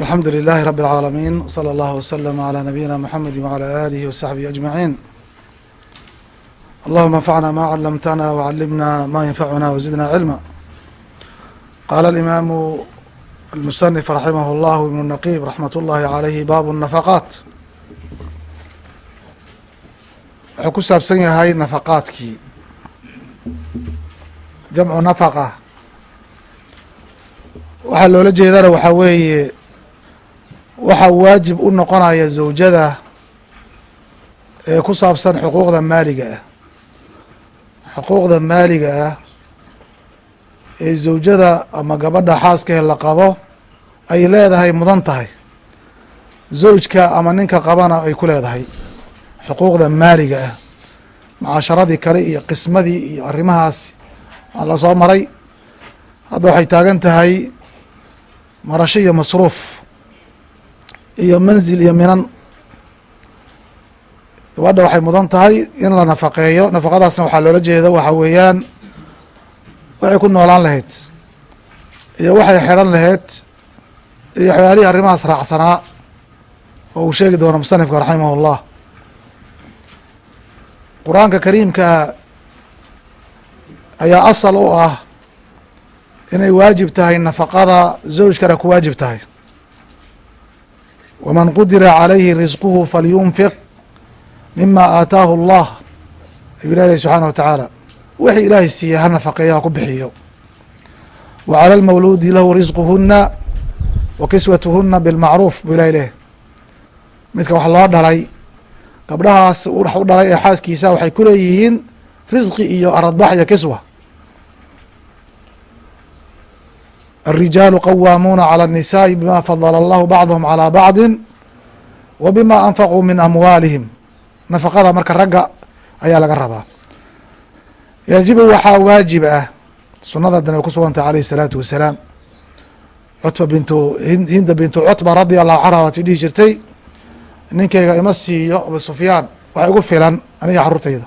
alxamdu lilahi rabi اlcaalamiin wslى اllah wslm عlى nabiyina mxamedi wعlى alihi وsaxbihi aجmaعin allahuma anfacna ma calamtana wcalimna ma yanfacuna wzidna cilma qala alimaamu almusanif raximah اllah ibn naqib raxmat ullahi عalayhi baabu الnafaqaat wuxuu ku saabsan yahay nafaqaadkii jamcu nafaqa waxaa loola jeedana waxaa weeye waxaa waajib u noqonaya zawjada ee ku saabsan xuquuqda maaliga ah. Xuquuqda maaliga ah ee zawjada ama gabadha xaaskee la qabo ay leedahay mudan tahay. Zawjka ama ninka qabana ay ku leedahay xuquuqda maaliga ah. Mucaasharadii kale iyo qismadii iyo arrimahaas waa la soo maray. Hadda waxay taagan tahay marasho iyo masruuf iyo manzil iyo minan. Gabadha waxay mudan tahay in la nafaqeeyo. Nafaqadaasna waxaa loola jeeda waxa weeyaan waxay ku noolaan lahayd iyo waxay xeran lahayd iyo waxyaalihii arrimahaas raacsanaa oo uu sheegi doono musanifka raximah اllah qur'aanka kariimka ayaa asal u ah inay waajib tahay nafaqada zawjkana ku waajib tahay waman qudira calayhi risquhu falyunfiq mima aataahu اllah ayuu ilahi subxaanah wa tacaala wixii ilaahay siiyey ha nafaqeeyo ha ku bixiyo wa calى lmawluudi lahu risquhuna wa kiswatuhuna bilmacruuf buu ilahi leh midka wax loo dhalay gabdhahaas wax u dhalay ee xaaskiisa waxay ku leeyihiin risqi iyo aradbax iyo kiswa الrijaalu qawaamuuna calى الnisaaءi bima fadla allahu bacdhm calى bacdi wa bima anfaquu min amwaalihim nafaqada marka ragga ayaa laga rabaa yajibu waxaa waajib ah sunada dan ay ku sugantahay alayh الsalaatu wasalaam cutba bintu hinda bintu cutba radia allahu canha waati dhihi jirtay ninkayga ima siiyo abu sufyaan wax igu filan aniga xarurtayda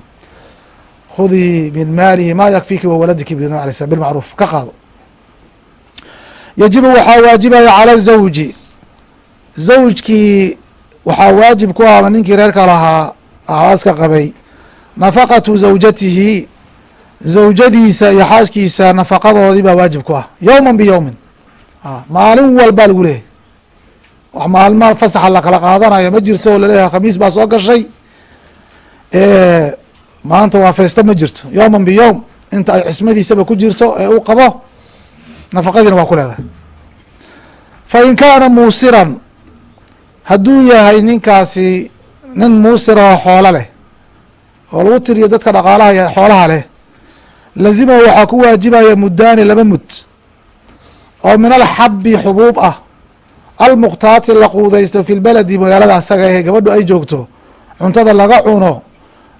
khudii min maalihi ma yakfiki wa waladiki alay slam bilmacruuf ka qaado yajibu waxaa waajibaya calى zawji. Zawjkii waxaa waajib ku ah ninkii reerka lahaa aaska qabay nafaqatu zawjatihi. Zawjadiisa iyo xaaskiisa nafaqadoodii baa waajib ku ah yowma biyowmin maalin walbaa lagu leeyahy wax maalma fasaxa lakala qaadanayo ma jirto oo la leeyahay khamiis baa soo gashay. Maanta waa feysta ma jirto. Yowma biyowm inta ay cismadiisaba ku jirto ee uu qabo nafaqadiina waa ku leedahay. Fa in kaana muusiran hadduu yahay ninkaasi nin muusira oo xoolo leh oo lagu tiriyo dadka dhaqaalaha iyo xoolaha leh lazima waxaa ku waajibaya muddaani laba mud oo min alxabi xubuub ah. Almuqtaati la quudaysto fi lbeledi magaalada asaga ee gabadhu ay joogto cuntada laga cuno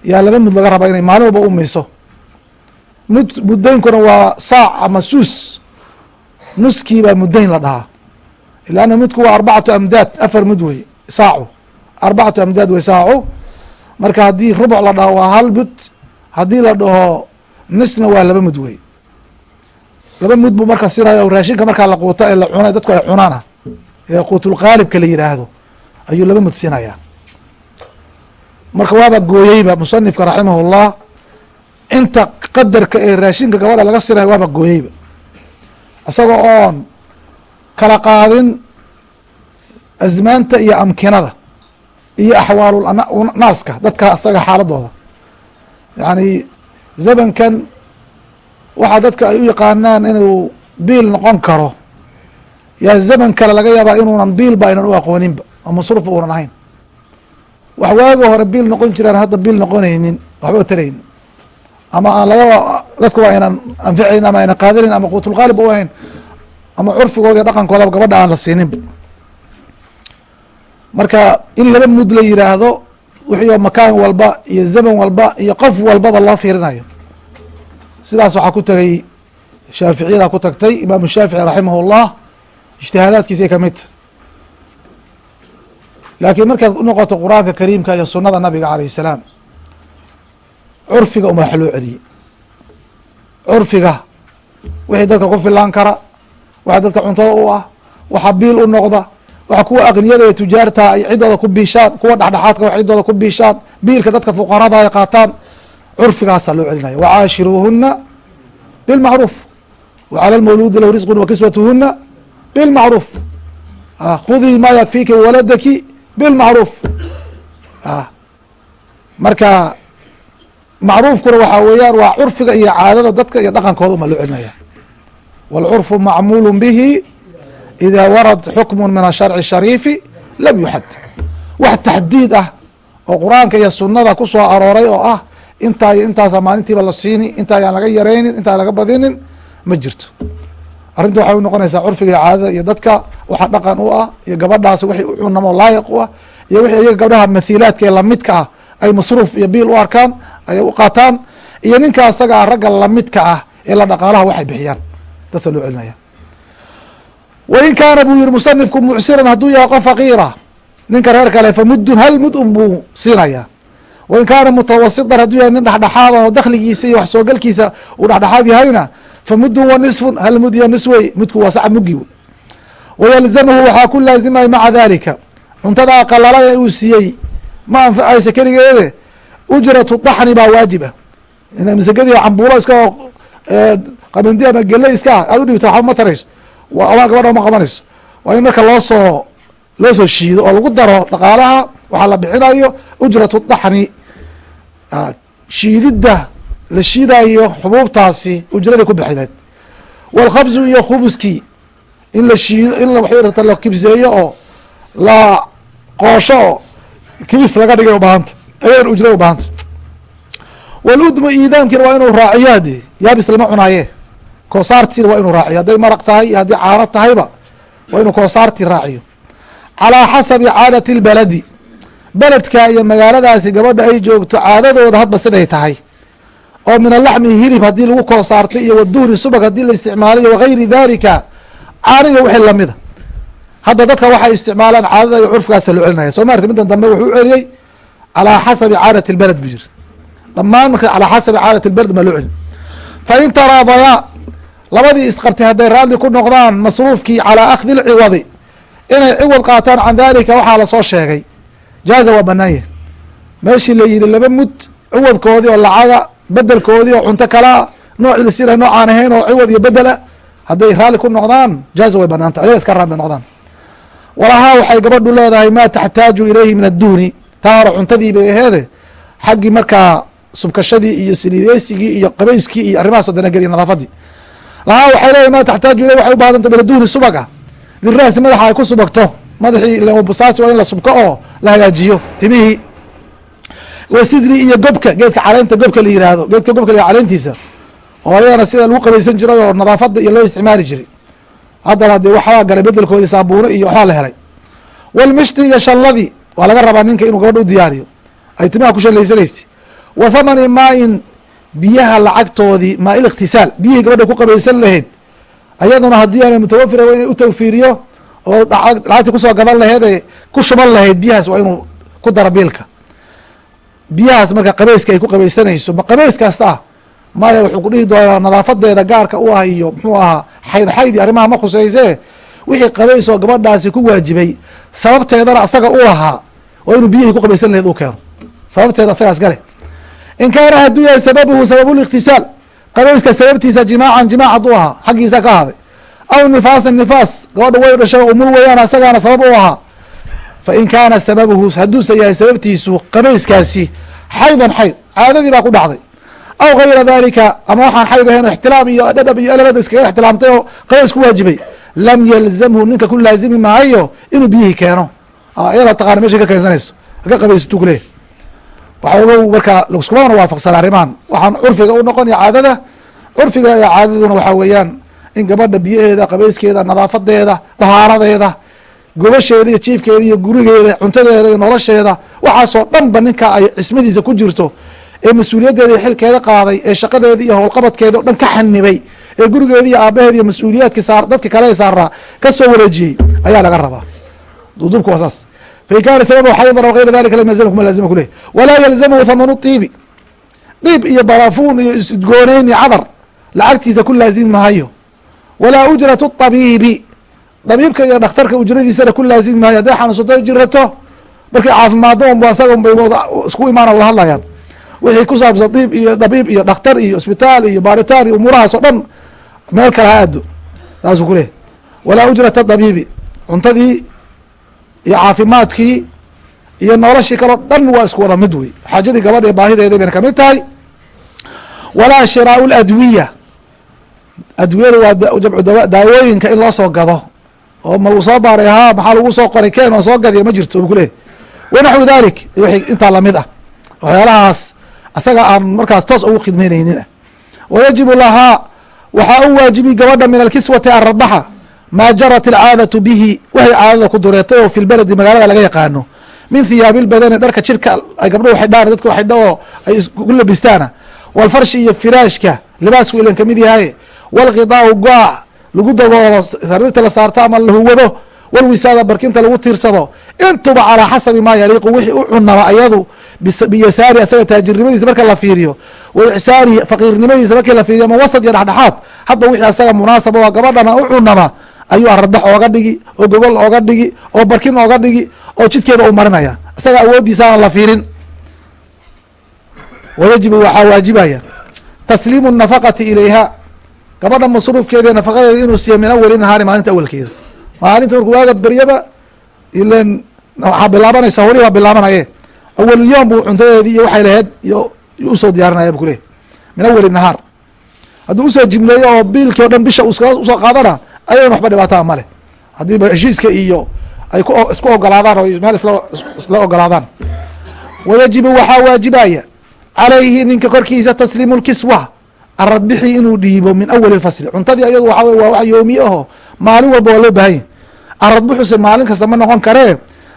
yaa laba mud laga rabaa inay maalin walba umiso mud muddaynkuna waa saac ama suus nuskii baa muddayn la dhahaa. Lanna mudku waa arbacatu amdaad afar mud wey saacu. Arbacatu amdaad wey saacu. Marka haddii rubuc la dhaho waa hal mud haddii la dhaho nisna waa laba mud wey laba mud buu marka sinaya raashinka markaa la quuto ee la cuna dadku ay cunaana. Ee quutulqaalibka la yidhaahdo ayuu laba mud siinayaa. Marka waaba gooyeyba musanifka raximahullah inta qadarka ee raashinka gabadha laga sinayo waaba gooyeyba isagoo oon kala qaadin azmaanta iyo amkinada iyo axwaalu naaska dadka asaga xaaladooda. Yacni zamankan waxaa dadka ay u yaqaanaan inuu biil noqon karo. Yaa zaman kale laga yaabaa inuunan biilba aynan u aqooninba oo masruufba uunan ahayn. Wax waaga hore biil noqon jiraan hadda biil noqonaynin waxba taraynin ama aan labada dadku waa aynan anficayn ama aynan qaadilin ama quutulqaalibba u ahayn ama curfigoodaiyo dhaqankoodaba gabadha aan la siininba marka in laba mud la yidhaahdo wixii oo makaan walba iyo zaman walba iyo qof walbaba loo fiirinayo. Sidaas waxaa ku tegay shaaficiyada ku tagtay imaamu shaafici raximah ullah ijtihaadaadkiisay ka mid. Laakiin markaad unoqoto qur'aanka kariimka iyo sunnada nabiga alayh salaam curfiga uma wax loo celiyey. Curfiga wixii dadka ku filaan kara waxa dadka cuntada u ah waxa biil u noqda waxa kuwa aqniyada ee tujaarta ay ciddooda ku biishaan kuwa dhexdhexaadka wax ciddooda ku biishaan biilka dadka fuqarada ay qaataan curfigaasaa loo celinaya wacaashiruuhuna bilmacruuf. Wacalى lmawluudi lahu risqun wakiswatuhuna bilmacruuf. Khudii ma yakfiki waladaki bilmacruuf. Marka macruufkuna waxaa weeyaan waa curfiga iyo caadada dadka iyo dhaqankooda uma loo celinaya. Wاlcurfu macmuul bihi ida warad xukm min asharci shariifi lam yuxad. Wax taxdiid ah oo qur'aanka iyo sunada ku soo arooray oo ah intaa iyo intaasa maalintiiba la siini intaa laga yaraynin intaa laga badinin ma jirto. Arrinta waxay unoqonaysaa curfiga iyo caadada iyo dadka waxa dhaqan u ah iyo gabadhaasi wixii u cunamo laayiq u ah iyo wixii iyaga gabdhaha mathiilaadka ee lamidka ah ay masruuf iyo biil u arkaan ayay u qaataan. Iyo ninka asaga ah ragga lamidka ah ee la dhaqaalaha waxay bixiyaan. Dasa loo celinaya wain kaana buu yihi musanifku mucsiran hadduu yahay qof faqiira. Ninka reer kale fa muddun hal mud buu siinayaa. Wain kaana mutawasitan hadduu yahay nin dhexdhexaada oo dakhligiisa iyo wax soogalkiisa uu dhexdhexaad yahayna fa muddun wa nisfun hal mud iyo niswey mudku waa saca muggi wey. Wayalzamahu waxaa ku laazimaya maca dalika cuntadaa qalalada uu siiyey ma anfacaysa keligeede ujratu daxni baa waajiba. Ina masagadi cambuulo iska qabandi ama gele iska ah aad u dhibta waxba ma tarayso. Ama gabadha ma qabanayso. Waa in marka loo soo loo soo shiido oo lagu daro dhaqaalaha waxaa la bixinayo ujratu daxni. Shiididda la shiidayo xubuubtaasi ujradii ku bixineed walkhabzu iyo khubuskii in la shiido in waxrta la kibseeyo oo la qoosho oo kibis laga dhigay ubaahanta ayaan ujrada ubaahanta waludmu iidaamkiina waa inuu raaciyo hadi yaabis lama cunaaye? Koosaartiina waa inuu raaciyo. Hadday maraq tahay iyo haddii caano tahayba waa inuu koosaartii raaciyo. Calaa xasabi caadati lbaladi. Beledka iyo magaaladaasi gabadha ay joogto caadadooda hadba siday tahay. Oo min alaxmi hilib haddii lagu koosaartay iyo waduhni subag haddii la isticmaalayo wagayri dalika caaniga wixii lamida hadda dadka waxay isticmaalaan caadada iyo curfigaasa loo celinaya soo maarta middan dambe wuxuu celiyey calaa xasabi caadati lbaled buu yiri dhammaan marka calaa xasabi caadati lbaled maa loo celin fain taraadayaa labadii isqabtay hadday raalli ku noqdaan masruufkii calaa akhdi lciwadi inay ciwad qaataan can dalika waxaa la soo sheegay jaaza waa banaanya meeshii la yihi laba mud ciwadkoodii oo lacaga bedelkoodii oo cunto kalaa noocii la siina noocaan ahayn oo ciwad iyo bedela hadday raalli ku noqdaan jaaza way banaanta ayaga iska raalli noqdaan walahaa waxay gabadhu leedahay maa taxtaaju ilayhi min adduuni taa hore cuntadii bay aheede xaggii markaa subkashadii iyo siliideysigii iyo qabayskii iyo arrimahaasoo dana geliya nadaafadii. Lahaa waxay leedahay maa taxtaaju ilayhi waxay u baahanta min adduuni subaga? Dirraasi madaxa ay ku subagto. Madaxii busaasi waa in la subko oo la hagaajiyo. Timihii wasidri iyo gobka geedka caleynta gobka la yihahdo geedka gobka la caleyntiisa oo ayadana sida lagu qabaysan jiray oo nadaafada iyo loo isticmaali jiray. Haddana dee waxbaa galay bedelkoodii saabuuno iyo waxbaa la helay. Walmishti iyo shalladii waa laga rabaa ninka inuu gabadha u diyaariyo. Ay timaha ku shallaysanaysa wa thamani maa-in biyaha lacagtoodii maa-il ikhtisaal biyihii gabadha ku qabaysan lahayd ayaduna haddii aanay mutawafira wa inay u tawfiiriyo oo lacagtii ku soo gadan laheyd ee ku shuban lahayd biyahaas waa inuu ku daro biilka. Biyahaas marka qabayska ay ku qabaysanayso ma qabays kasta ah maya wuxuu ku dhihi doonaa nadaafadeeda gaarka u ah iyo muxuu ahaa xayd xaydi arrimaha ma khuseyse wixii qabays oo gabadhaasi ku waajibay sababteedana asaga u lahaa waa inuu biyihii ku qabaysan laheyd u keeno sababteeda asagaas gale in kaana hadduu yahay sababuhu sababulikhtisaal qabayska sababtiisa jimaacan jimaac hadduu ahaa xaggiisa ka ahaaday aw nifaasan nifaas gabadha way dhashay umul weyaan asagaana sabab u ahaa fa in kaana sababuhu hadduuse yahay sababtiisu qabayskaasi xaydan xayd caadadii baa ku dhacday aw gayra dalika ama waxaan xayd ahayn oo ixtilaam iyo dhadhab iyo elabada iskaga ixtilaamtay oo qabays ku waajibay lam yalzamhu ninka ku laazimi maayo inuu biyihii keeno iyada taqaana meshay ka keensanayso haka qabaysatuu kuleeyahy waxaogow marka laiskumana waafaqsana arrimahan. Waxaan curfiga u noqon iyo caadada. Curfiga iyo caadaduna waxaa weeyaan in gabadha biyaheeda qabayskeeda nadaafadeeda dahaaradeeda gobasheeda iyo jiifkeeda iyo gurigeeda cuntadeeda iyo nolosheeda waxaasoo dhanba ninka ay cismadiisa ku jirto ee mas'uuliyaddeeda iyo xilkeeda qaaday ee shaqadeeda iyo howlqabadkeeda o dhan ka xanibay ee gurigeeda iyo aabaheeda iyo mas'uuliyaadki saar dadka kale saaraa ka soo wareejiyey ayaa laga rabaa. Duduubka waa saas fain kaana sababu xaydan aw gayra dalika lam yalzam kuma laazima kuleh walaa yalzamhu thamanu tiibi diib iyo barafuun iyo isudgooneyn iyo cadar lacagtiisa ku laazimi mahayo walaa ujratu tabiibi dabiibka iyo dhakhtarka ujradiisana ku laazimi maayo hadday xanuunsato jirato markay caafimaado unba asaga unbay isku imaana wada hadlayaan wixii ku saabsan diib iyo dabiib iyo dhakhtar iyo isbitaal iyo baaritaan iyo umuurahaas oo dhan meel kale ha aado saasuu ku leehay walaa ujrata iyo caafimaadkii iyo noloshii kaleo dhan waa isku wada mid wey xaajadii gabadha ee baahideeda bayna ka mid tahay. Walaa shiraau ladwiya adwiyada waa jamcu daawooyinka in loo soo gado. Oo ma uu soo baaray ha maxaa lagu soo qoray? Ken oo soo gadiya ma jirto kuleeyahy wanaxwi dalik. Wixii intaa la mid ah. Waxyaalahaas asaga aan markaas toos ugu khidmeyneynin ah wayajibu lahaa waxaa u waajibi gabadha min alkiswati aradaxa maa jarat alcaadatu bihi waxay caadada ku dureetay oo fi magaalada laga yaqaano. Min hiyaabi lbadani dharka jirka ay gabdhuhu xidhaan dadku xidho oo ay ku labistaana. Walfarshi iyo firaashka libaasku ilan ka mid yahay. Walkidaau go-a lagu daboolo sariirta la saarto ama la huwado. Walwisaada barkinta lagu tiirsado. Intuba calaa xasabi maa yaliiqu wixii u cunaba ayadu biyasaari asaga taajirnimadiisa marka la fiiriyo. Wa faqiirnimadiisa markii la fiiriyo ama wasad iyo dhexdhexaad. Hadba wixii asaga munaasaba waa gabadhana u cunaba ayuu aradax ooga dhigi oo gogol ooga dhigi oo barkin ooga dhigi oo jidkeeda u marinaya. Isaga awoodiisaana la fiirin. Wayajibu waxaa waajibaya. Tasliimu nafaqati ilayha. Gabadha masruufkeeda nafaqadeeda inuu siiyo min awali nahaari maalinta awalkeeda. Maalinta markuu waaga beryaba ilan waxaa bilaabanaysa holi baa bilaabanaye. Awalyoom buu cuntadeedii iyo waxay laheyd iyo u soo diyaarinaya bu kuleeyahy min awali nahaar. Hadduu u soo jimleeyo oo biilkii o dhan bisha u soo qaadana ayadan waxba dhibaataa male haddiiba heshiiska iyo ay ku isku ogolaadaan oo meel isla ogolaadaan. Wayajibu waxaa waajibaya calayhi ninka korkiisa tasliimu lkiswa aradbixi inuu dhiibo min awali lfasli cuntadii ayadu waxa wey waa wax yoomiye aho maalin walba waa loo baahanya aradbuxuse maalin kasta ma noqon karee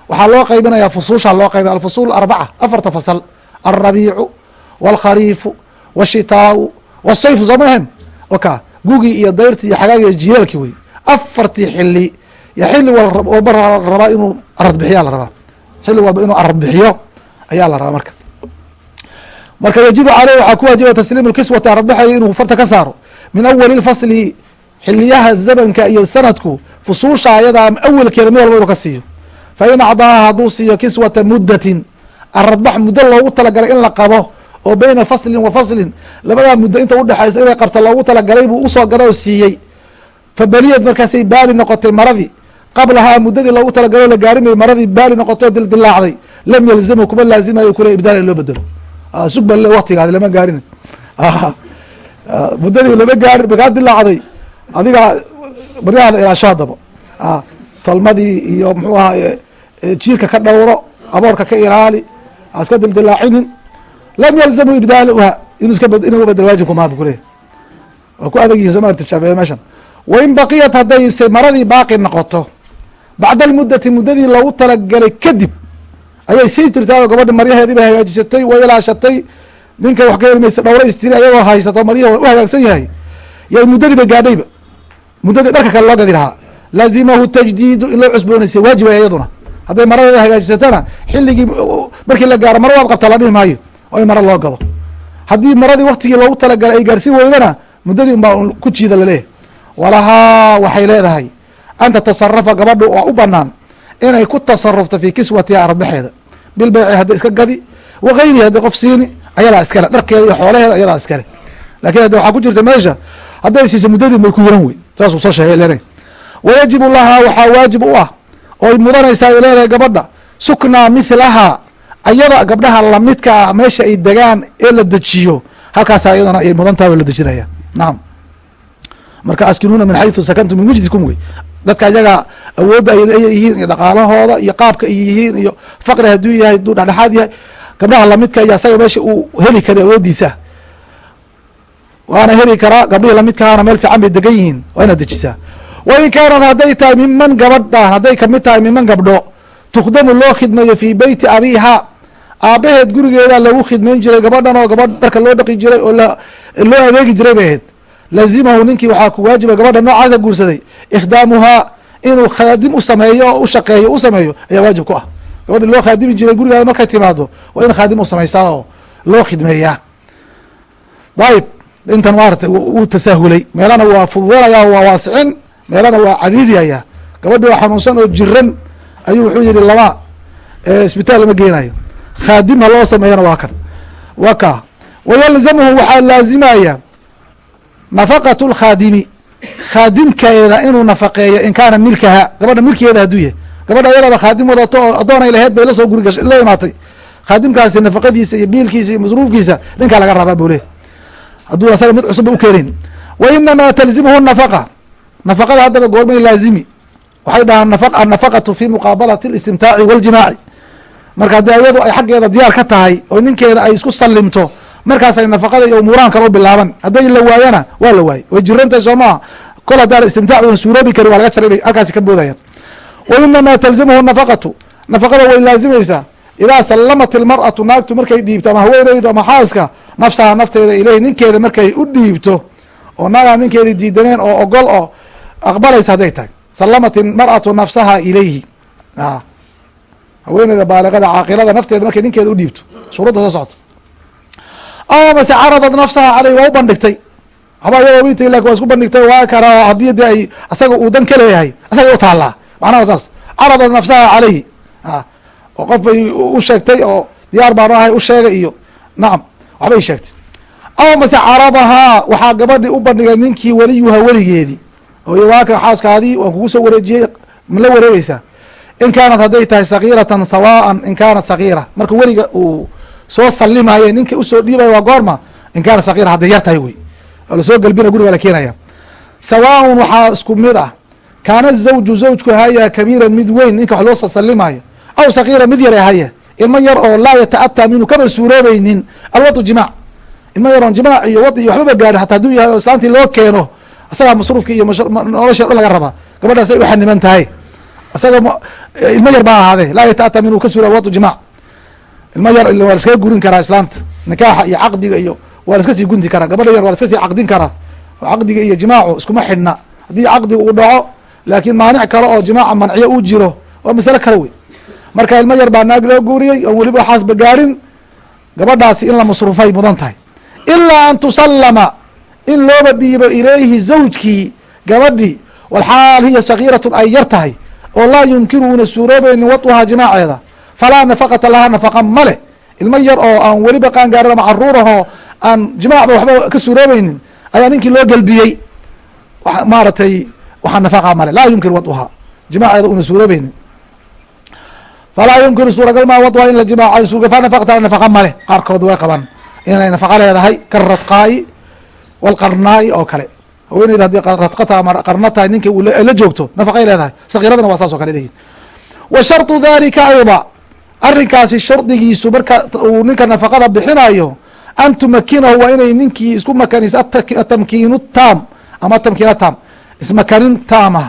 waxaa loo qaybinaya fusuusha loo qaybinaya alfusuul arbaca afarta fasal. Alrabiicu walkhariifu washitaau wasayfu soo mahen waka gugii iyo dayrtii iyo xagaagi iyo jilaalkii wey afartii xili yo xili walba rabaa inuu aradbixiyaa la rabaa. Xili walba inuu aradbixiyo ayaa la rabaa marka. Marka yajibu caleyh waxaa ku waajiba tasliim lkiswati aradbaxayo inuu farta ka saaro. Min awali lfasli xiliyaha zamanka iyo sanadku fusuusha ayadaa awelkeeda mid walba inuu ka siiyo. Fa in acdaaha hadduu siiyo kiswata muddatin aradbax muddo loogu talagalay in la qabo oo beyna faslin wa faslin labadaa muddo inta udhexaysa inay qabto loogu talagalay buu u soo galay oo siiyey fa beliyad markaasay baali noqotay maradii. Qablahaa muddadii loogu talagalay oo la gaarimay maradii baali noqotay oo dildilaacday lam yalzamu kuma laazimayo kule ibdaal in loo bedelo. Sug ba waktigaadi lama gaarin. Muddadii lama gaarin makaa dilaacday adiga baryahaada ilaasho haddaba tolmadii iyo muxuu ahaa jiirka ka dhowro aboorka ka ilaali iska dildilaacinin lam yalzamu ibdaaluha inu iska inuu bedel waajibku maabu kuleyahy waa ku adag yihiin soo ma tijaabiya meeshan wain baqiyat hadday se maradii baaqi noqoto bacda almuddati muddadii loogu talagalay kadib ayay sii jirtaa oo gabadhi maryaheedii bay hagaajisatay way ilaashatay ninka wax ka heli maysa dhowra istiri ayagoo haysato maryaha u hagaagsan yahay yay muddadii ba gaadhayba muddadii dharka kale loo gadi lahaa laazimahu tajdiidu in loo cusboonaysa waajib ay iyaduna hadday maradeeda hagaajisatana xilligii markii la gaaro mara waad qabtaa la dhihi maayo oo in mara loo gado haddii maradii waktigii loogu talagalay ay gaarsiin weydana muddadii unbaa ku jiida laleeyahy walahaa waxay leedahay an tatasarafa gabadhu waa u banaan inay ku tasarufto fi kiswatiha aradbaxeeda bilbeyci hadday iska gadi wagayrihi hadday qof siini ayadaa iskale dharkeeda iyo xoolaheeda ayadaa iskale. Lakin hadde waxaa ku jirta meesha hadday siiso muddadii bay ku yaran wey saasuu soo sheegay wayajibu lahaa waxaa waajib u ah ooy mudanaysaa ay leedahay gabadha suknaa mithlahaa ayada gabdhaha lamidka ah meesha ay degaan ee la dejiyo. Halkaasa ayadana ay mudan tahay oo la dejinaya nacam marka askinuuna min xayثu sakantum min wijdikum wey dadka ayaga awoodda ay leeyihiin iyo dhaqaalahooda iyo qaabka ay yihiin iyo faqri hadduu yahay hadduu dhexdhexaad yahay gabdhaha lamidka iyo asaga meesha uu heli kara awoodiisa. Waana heli karaa gabdhihii lamidkaana meel fiican bay degan yihiin waa inaad dejisaa wain kaanat hadday tahay miman gabadhan hadday ka mid tahay miman gabdho tukhdamu loo khidmeeyo fii beyti abiiha. Aabaheed gurigeeda lagu khidmayn jiray gabadhan oo gabadh dharka loo dhaqi jiray oo loo adeegi jiray bay ahayd lazimahu ninkii waxaa ku waajiba gabadha noocaasa guursaday. Ikhdaamuhaa inuu khaadim u sameeyo oo u sameeyo ayaa waajib ku ah. Gabadhi loo khaadimi jiray gurigaada markay timaado waa in khaadim u samaysaa oo loo khidmeeyaa dayib intan maarata wuu tasaahulay. Meelana waa fududanaya waa waasicin. Meelana waa cariiriyaya. Gabadhi oo xanuunsan oo jiran ayuu wuxuu yihi laba isbitaal lama geenayo. Khaadimha loo sameeyana waa kan. Wa ka wayalzamhu waxaa laazimaya nafaqatu lkhaadimi. Khaadimkeeda inuu nafaqeeyo in kaana milkaha gabadha milkeeda hadduu yahay. Gabadha ayadaaba khaadim wadato oo addoonay laheyd bay la soo guri la imaatay. Khaadimkaasi nafaqadiisa iyo biilkiisa iyo masruufkiisa ninkaa laga rabaa buu le hadduu asaga mid cusubba ukeenayn wa inamaa talzimhu nafaqa. Nafaqada haddaba goormay laazimi. Waxay dhahaan annafaqatu fi muqaabalati اlistimtaaci waاljimaaci marka haddii ayadu ay xaggeeda diyaar ka tahay oo ninkeeda ay isku salimto markaasay nafaqada iyo umuurahan kale u bilaaban. Hadday la waayana waa la waayey way jirantahay soo maaha kol haddaan istimtaac una suuroobi karin waa laga jaray bay halkaasi ka boodayaan wa inamaa talzimhu nafaqatu. Nafaqada way laazimaysaa idaa sallamat ilmar'atu naagtu markay dhiibto ama haweeneydu ama xaaska nafsaha nafteeda ileyhi ninkeeda markay u dhiibto oo naagaan ninkeeda diidaneen oo ogol oo aqbalaysa hadday tahay. Sallamat ilmar'atu nafsaha ilayhi haweeneyda baaliqada caaqilada nafteeda markay ninkeeda u dhiibto. Suuradda soo socto ama mase caradad nafsaha caleyh waa u bandhigtay. Waxba iyadoo wintay laakiin waa isku bandhigtay waa karaa haddii ay asaga uu dan ka leeyahay asaga u taallaa. Macnaha saas caradad nafsaha caleyhi oo qof bay u sheegtay oo diyaar baan ahay u sheegay iyo nacam waxbay sheegtay. Ama mase caradahaa waxaa gabadhi u bandhigay ninkii weliyuha weligeedii. Oo waaka xaaskaadii waan kugu soo wareejiyey ma la wareegeysaa in kaanat hadday tahay sagiiratan sawaan in kaanat sagiira. Marka weliga uu soo salimaye ninka u soo dhiibaya waa goorma. In kaanat sagiira hadday yar tahay wey. Oo la soo galbina guriga la keenaya. Sawaaun waxaa isku mid ah. Kaana zawju zawjku haya kabiiran mid weyn ninka wax loo soo aw sagiira mid yar haya ilmo yar oo laa yata'ataa minhu kaba suuroobaynin. Alwadu jimaac ilmo yar jimaac iyo wad iyo waxbaba gaadhin hataa haduu yahay oo islaantii loo keeno isagaa masruufki iyo nolosha dhan laga rabaa. Gabadhaasay u tahay. Isaga ilmo yar baa ahaadee laa yata'ataa minhu ka suura alwadu jimaac ilmo yar waa laskaga gurin karaa islaanta. Nikaaxa iyo caqdiga iyo waa laska sii gunti karaa. Gabadha yar waa laska sii caqdin karaa. Caqdiga iyo jimaacu iskuma xidhna. Haddii caqdiga uu dhaco laakiin maanic kale oo jimaaca manciyo uu jiro waa masale kale wey. Marka ilmo yar baa naag loo guuriyey oon weliba waxaasba gaadhin. Gabadhaasi in la masruufay mudan tahay. Ilaa an tusallama in looba dhiibo ilayhi zawjkii gabadhii. Walxaal hiya sagiiratun ay yar tahay oo laa yumkinu una suuroobaynin waduhaa jimaaceeda falaa nafaqata lahaa nafaqa male ilmo yar oo aan weliba qaangaarin ama caruurahoo aan jimaacba waxba ka suuroobaynin ayaa ninkii loo gelbiyey maaratay waxaa nafaqa male laa yumkin waduhaa jimaaceeda una suuroobaynin falaa yumkinu suuragal maa waduhaa in la jimaaco sufa nafaqata nafaqa male qaarkood way qaban inay nafaqa leedahay karadqaa'i walqarnaa'i oo kale haweeneyda haddii radqata ama qarna tahay ninka la joogto nafaqay leedahay sakiiradana waa saas kale leyihin wa dalika ayda arrinkaasi shardigiisu marka uu ninka nafaqada bixinayo an tumakinahu waa inay ninkii isku makanayso atamkiinu taam ama atamkiina taam. Ismakanin taamah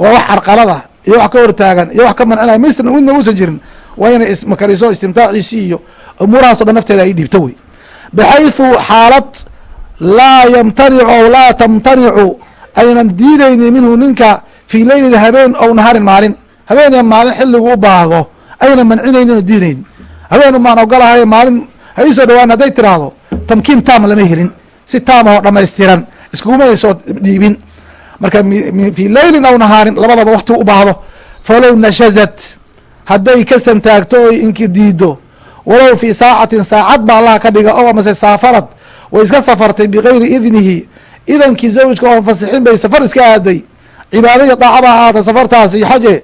oo wax carqalada iyo wax ka hortaagan iyo wax ka mancinaya. Mis midna uusan jirin waa inay ismakaniso istimtaaciisi iyo umuurahaaso dhan nafteeda ay dhiibto wey. Baxayثu xaalad laa yamtanicu aw laa tamtanicu aynan diidaynin minhu ninka fii leylin habeen ow naharin maalin. Habeeniya maalin xilligu u baahdo aynan mancinaynin oo diidaynin habeen umaan ogolahay maalin ha iisoo dhawaan hadday tiraahdo tamkiin taam lama helin. Si taam oo dhamaystiran iskugumaysoo dhiibin. Marka fii leylin aw nahaarin labadaba waktigu u baahdo. Falow nashazat hadday ka santaagto oy inki diido walow fii saacatin saacad ba allaha ka dhiga oo amase saafarad way iska safartay bigayri idnihi. Idankii zawjka oon fasixin bay safar iska aaday. Cibaado iyo daacaba ahaata safartaasi xaje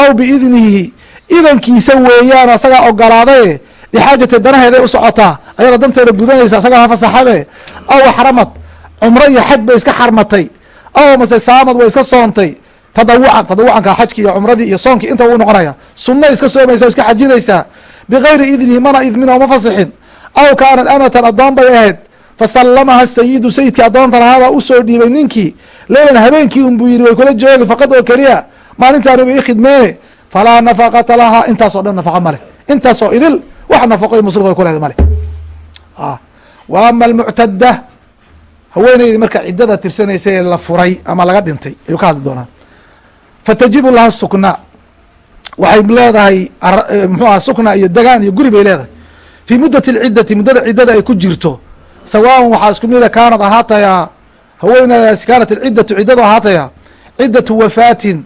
aw biidnihi idankiisa weeyaan asagaa ogolaadaye lixaajati danaheeday u socotaa ayada danteeda gudanaysa asagaa ha fasaxabe. Aw axramad cumro iyo xaj bay iska xarmatay. Aw mase saamad way iska soontay. Tadawucan tadawucanka xajki iyo cumradii iyo soonkii inta uu noqonaya. Sunna iska soomaysa iska xajinaysaa bigayri idnihi mana idmina uma fasixin aw kaanat amatan addoon bay ahayd. Fasallamaha sayidu sayidkii addoonta lahaabaa u soo dhiibay ninkii. Leylan habeenkii unbuu yidhi way kula joogi faqad oo keliya. Maalintaani way i khidmeene falaa nafaqata lahaa intaasoo dhan nafaqa male intaasoo idil wax nafaqo iyo masruuf ay ku leeda male wa ama almuctada haweeneydii marka ciddada tirsanaysa ee la furay ama laga dhintay ayuu ka hadli doonaa fatajibu laha sukna waxay leedahay mxuu aha sukna iyo degaan iyo guri bay leedahay fii muddati alciddati muddada ciddada ay ku jirto sawaaun waxaa isku mida kaanad ahaataya haweeneydaasi kaanat alciddatu ciddadu ahaataya ciddatu wafaatin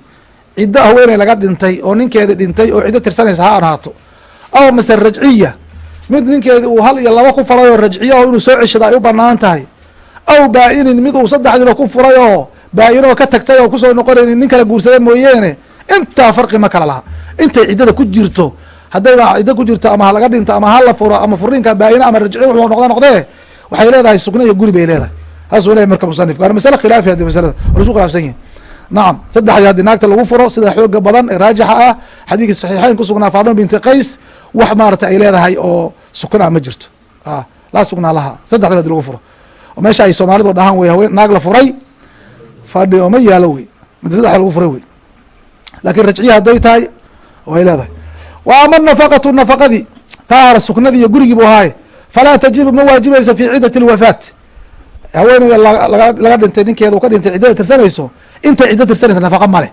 ciddo haweeney laga dhintay oo ninkeedi dhintay oo ciddo tirsanaysa ha ahaato aw mase rajciya. Mid ninkeedi uu hal iyo laba ku faray oo rajciya oo inuu soo ceshada ay u bannaan tahay. Aw baa-inin mid uu saddexdiiba ku furay oo baa-inoo ka tagtay oo ku soo noqonaynin nin kala guursada mooyeene. Intaa farqi ma kala laha. Intay ciddada ku jirto. Haddayba ciddo ku jirto ama halaga dhinto ama hala furo ama furiinka baa-ine ama rajciya wuxuu noqda noqdee waxay leedahay sugna iyo guri bay leedahay. Saasuu leeyahy marka musanifka. Waana masale khilaafi haddi masalada waa la isku khilaafsan yihiin nacam saddexdii haddii naagta lagu furo sida xooga badan ee raajixa ah xadiidkii saxiixeyn kusugnaa faadima binti qays wax maarata ay leedahay oo sukna ma jirto. Laa sugnaa laha. Saddexdii haddii lagu furo. Oo meesha ay soomaalidu dhahaan wey naag la furay fadhi oo ma yaalo wey. Mid saddex lagu furay wey. Laakiin rajciya hadday tahay way leedahay. Wa ama nafaqatu nafaqadii taa hore suknadii iyo gurigii bu ahaaye falaa tajibu ma waajibaysa fi ciddati lwafaat haweeneyda laga dhintay ninkeeda uu ka dhintay ciddada tirsanayso intay ciddo tirsanaysa nafaqa male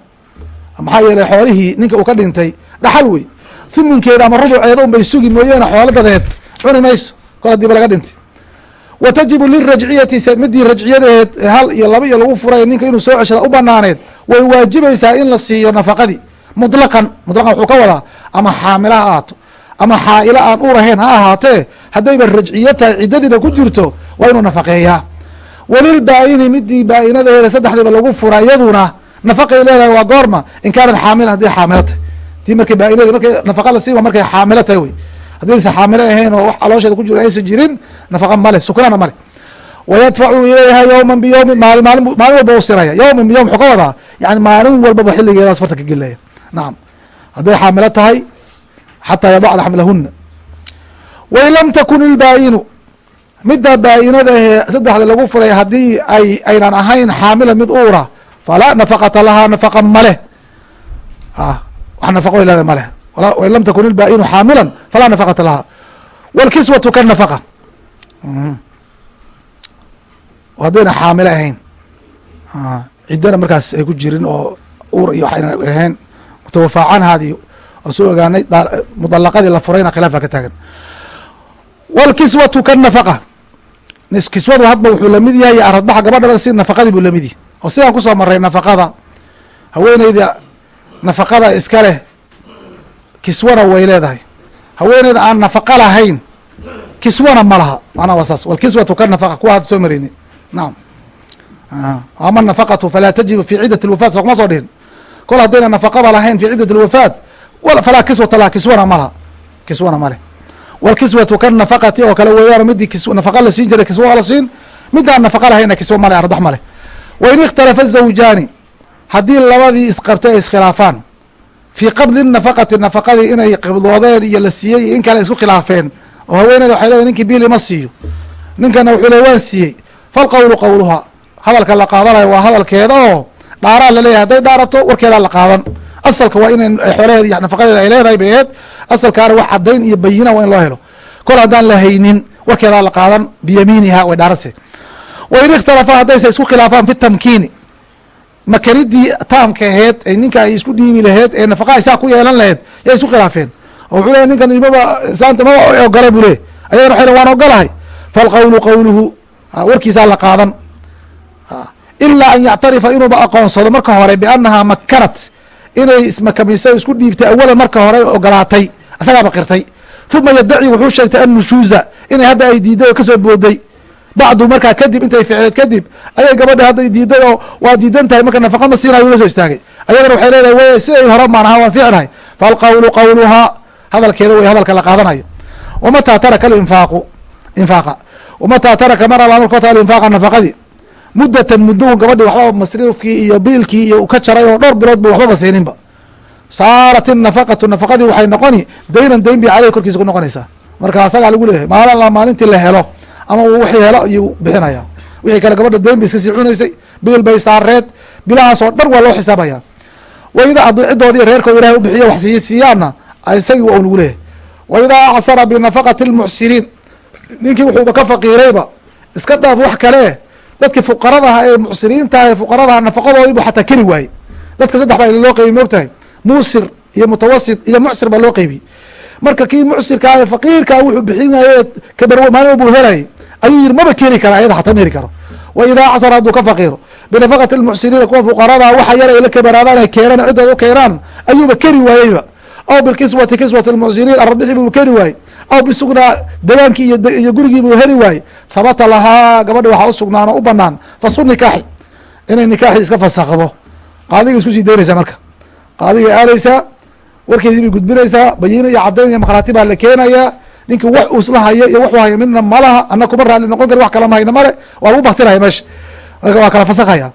maxaa yeeley xoolihii ninka uu ka dhintay dhaxal wey thumunkeeda ama rubuceeda un bay sugi mooyeene xoolo dadeed. Cuni mayso kol hadiiba laga dhintay wa tajibu lirajciyati midii rajciyadaheed ee hal iyo laba iyo lagu furay ninka inuu soo ceshada u banaaneed way waajibaysaa in la siiyo nafaqadii. Mutlaqan mutlaqan wuxuu ka wadaa ama xaamila ha ahaato. Ama xaa'ila aan urahayn ha ahaatee haddayba rajciyo tahay ciddadiina ku jirto waa inuu nafaqeeyaa walil baa-ini midii baa-inadaheeda saddexdiiba lagu fura iyaduna nafaqay leedahay waa goorma in kaanad xaamila haddii xaamilo tahay. Tii markay baa-inada markay nafaqa la sii markay xaamilo tahay wey. Haddaysa xaamilo ahayn oo wax caloosheeda ku jiro aysan jirin nafaqa male sukrana male wayadfacu ilayha yowman biyowmin maali maalin walba u yowman biyowm wuxuu wadaa yani maalin walbaba xilligeedaas farta ka gelaya nacam hadday xaamilo tahay xataa yadacna xamlahuna wain lam takun ilbaa-inu midda baa-inadahe saddexda lagu furay haddii ay aynan ahayn xaamila mid uura falaa nafaqata lahaa nafaqa maleh wax nafaqo ay leedahay maleh wain lam takun ilbaa-inu xaamilan falaa nafaqata lahaa. Wاlkiswatu kanafaqa haddayna xaamilo ahayn. Ciddana markaas ay ku jirin oo uur iyo waxayna ahayn. Mutawafaa canhaadii aan soo ogaanay mudalaqadii la furayna khilaafaa ka taagan. Wاlkiswatu kanafaqa kiswadu hadba wuxuu la mid yahay aradbaxa gabadha si nafaqadii buu la mid yahay. Oo sidaan ku soo maray nafaqada haweeneyda nafaqada iska leh kiswana way leedahay. Haweeneyda aan nafaqa lahayn kiswana ma laha. Macnaha waa saas. Walkiswatu kanafaqa kuwa hadda soo mareyni nacam ama nafaqatu falaa tajibu fi ciddat lwafaat soo kuma soo dhihin. Kol haddayna nafaqaba lahayn fi ciddat lwafaat falaa kiswata laha kiswana ma laha. Kiswana ma leh wاlkiswatu kanafaqati oo kale weeyaan midii nafaqa la siin jiray kiswa la siin midaan nafaqa lahayna kiswa male ardax male wain ikhtalafa zawjaani haddii labadii isqabtay ay iskhilaafaan fii qabdi nafaqati nafaqadii inay qibdoodeen iyo la siiyey iyo in kale isku khilaafeen oo haweeneyda waxay leedahay ninkii biili ma siiyo ninkana wuxuu le waan siiyey. Falqowlu qowluha hadalka la qaadanayo waa hadalkeeda oo dhaaraa la leeyahay hadday dhaarato warkeedaa la qaadan asalka waa in xoolaheeda nafaqadeeda ay leedahay bay aheed asalkaana wax caddayn iyo bayina waa in loo helo. Kol haddaan la haynin warkeedaa la qaadan biyamiiniha way dhaarase wain ikhtalafa haddayse isku khilaafaan fi tamkiini. Makanidii taamka aheed ee ninka ay isku dhiibi laheed ee nafaqa isaa ku yeelan laheed yay isku khilaafeen. Wuxuu leey ninkan imaba islaanta maba ogolay buu le ayagana waxay waan ogolahay falqowlu qowluhu warkiisaa la qaadan. Ilaa an yactarifa inuuba aqoonsado marka hore biannahaa makanat inay ismakamiso isku dhiibtay awalan marka hore ogolaatay isagaaba qirtay. Uma yadaci wuxuu sheegtay annushuuza inay hadda ay diiday oo ka soo booday bacdu markaa kadib intay ficleed kadib ayay gabadha hadda diiday oo waa diidan tahay marka nafaqa ma siinayo la soo istaagay. Ayagana waxay leedahay wey siday hore maan ahaa waan fiicnahay. Falqowlu qowluhaa hadalkeeda wey hadalka la qaadanayo. Wamataa taraka alinfaaqu infaaqa. Wamataa taraka mar alla markoo taga infaaqa nafaqadii muddatan muddo gabadhi waxbaba masruufkii iyo biilkii iyo ka jaray oo dhowr bilood ba waxbaba siininba saarat inafaqatu nafaqadii waxay noqoni daynan dayn bay caleyh korkiisa ku noqonaysaa. Marka asagaa lagu leeyahay maalin maalintii la helo ama uu wixii helo ayuu bixinaya. Wixii kale gabadha dayn bay iska sii cunaysay biil bay saareed bilahaasoo dhan waa loo xisaabaya. Waidaa adeecidoodii reerkooda ilahay u bixiyo wax siiy isagii waa un lagu leeyahay. Waidaa acsara binafaqati lmuxsiniin ninkii wuxuuba ka faqiirayba iska dhaaf wax kale dadkii fuqaradaha ee mucsiriintaha ee fuqaradaha nafaqadoodiibu xataa keli waaye dadka saddex baa loo qeybiy moogtahay muusir iyo mutawasit iyo mucsir baa loo qeybiyey marka kii mucsirkaa ee faqiirkaa wuxuu bixinaye kabar maalin walbuu helayay ayuu yiri maba keeni kara ayada xataa ma heli karo. Wa idaa casara hadduu ka faqiiro binafaqati lmuxsiniina kuwa fuqarada waxa yar ay la kabaraadaan ay keenaan ciddooda u keenaan ayuuba keri waayeyba. Aw bilkiswati kiswati lmuxsiniin arabixi buu keri waayey aw bisugnaa degaankii iyo gurigiibuu heli waayey habata lahaa gabadhi waxaa u sugnaan oo u banaan fasu nikaaxi inay nikaaxi iska fasakdo qaadiga isku sii daynaysaa marka qaadiga aadaysaa warkeedii bay gudbinaysaa bayiino iyo caddayn iyo makhraati baa la keenayaa ninki wax uu isla hayo iyo waxuu hayo midna malaha ana kuma raali noqon kari wax kala ma hayna male waa lagu baktiraya meesha marka waa kala fasakaya